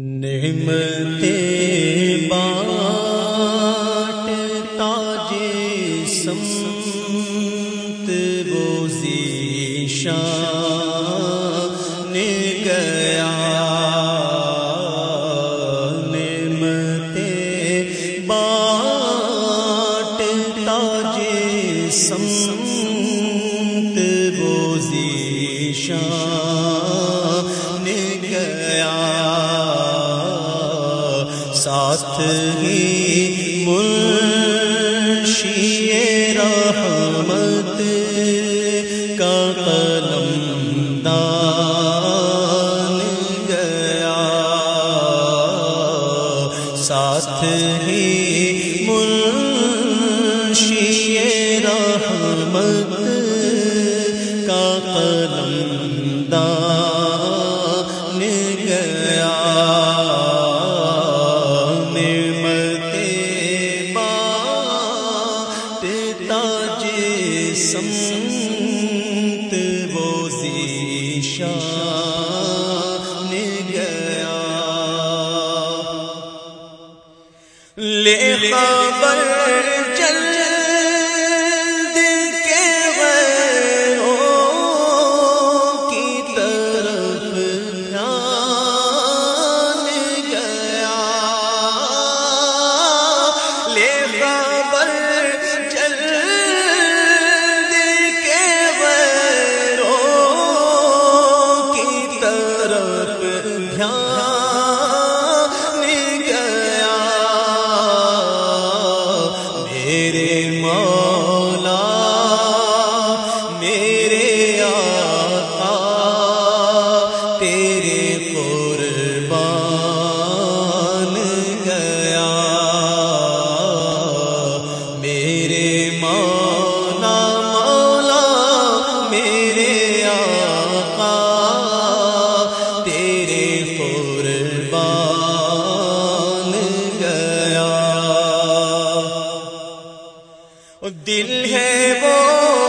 نعمتے بانٹ تاج سمت بوزی شان گیا۔ نعمتے بانٹ تاج دل ہے وہ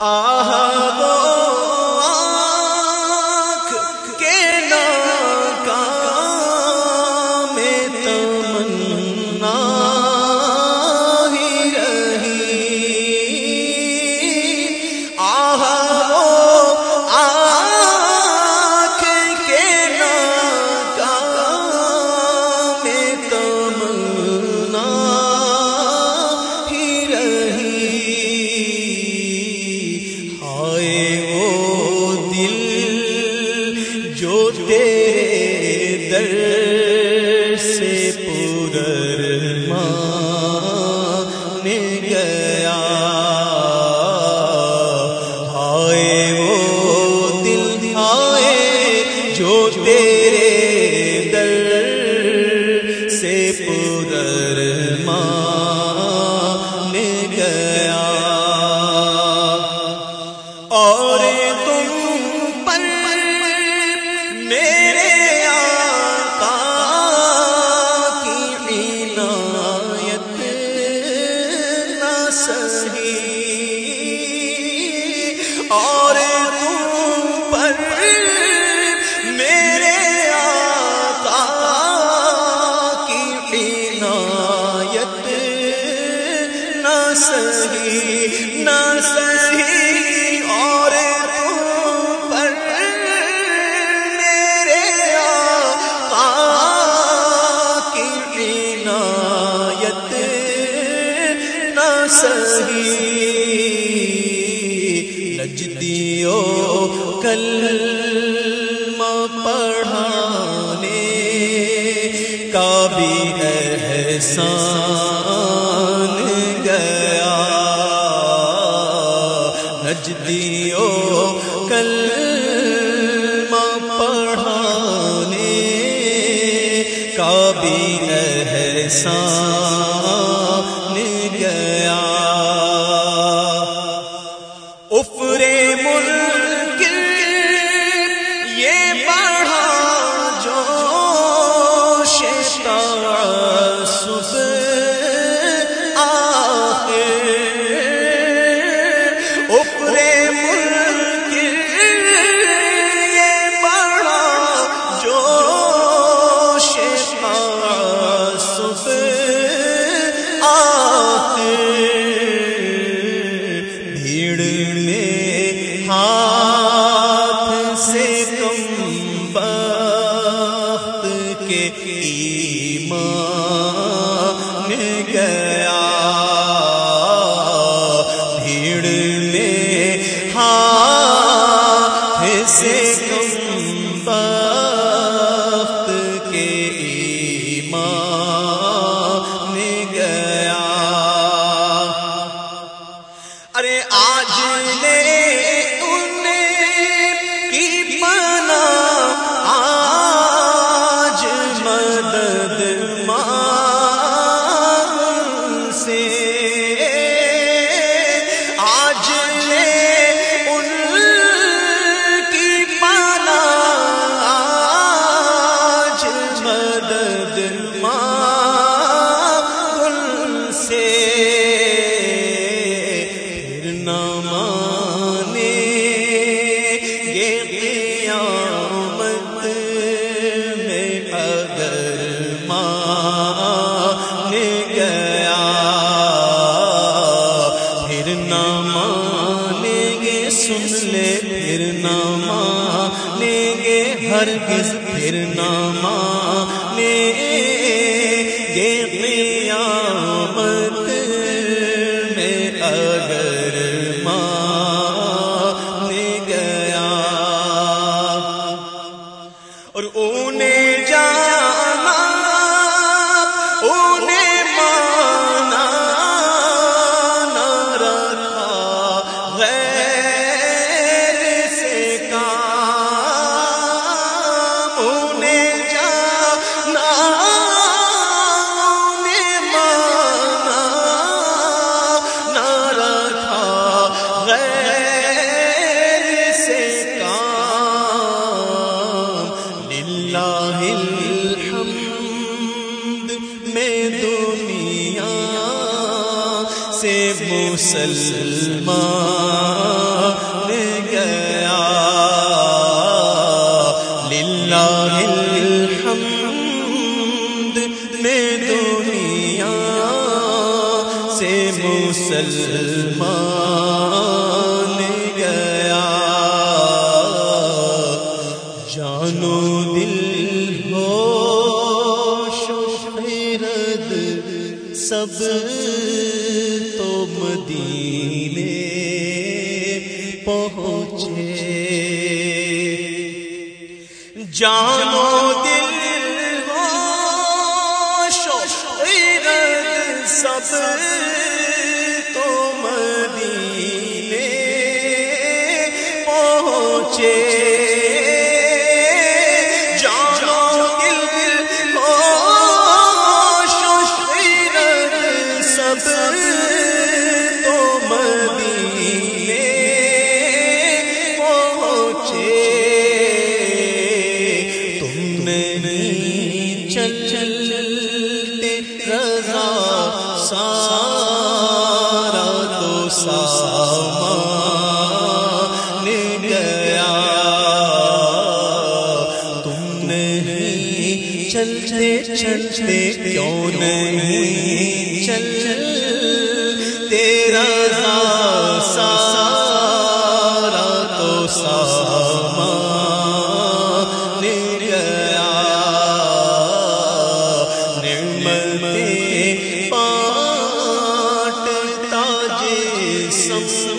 آ اور سہی نجدیو کلمہ پڑھانے کا بھی احسان گیا۔ نجدیو کل پڑھانے کا بھی اللہ سے پھر نہ مانے گے قیامت میں اگر مان گیا پھر نہ مانے گے سن لے، پھر نہ مانے گے ہرگز، پھر نہ مانے مسلمان گیا۔ للہ الحمد میں دنیا سے مسلمان گیا۔ جانو دل ہو شرد سب مدینے پہنچے۔ جانو چلتے کیوں نہیں؟ چل تیرا سارا تو سامان گیا نعمتیں بانٹتا جسم۔ سمت